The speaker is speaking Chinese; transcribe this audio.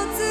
独自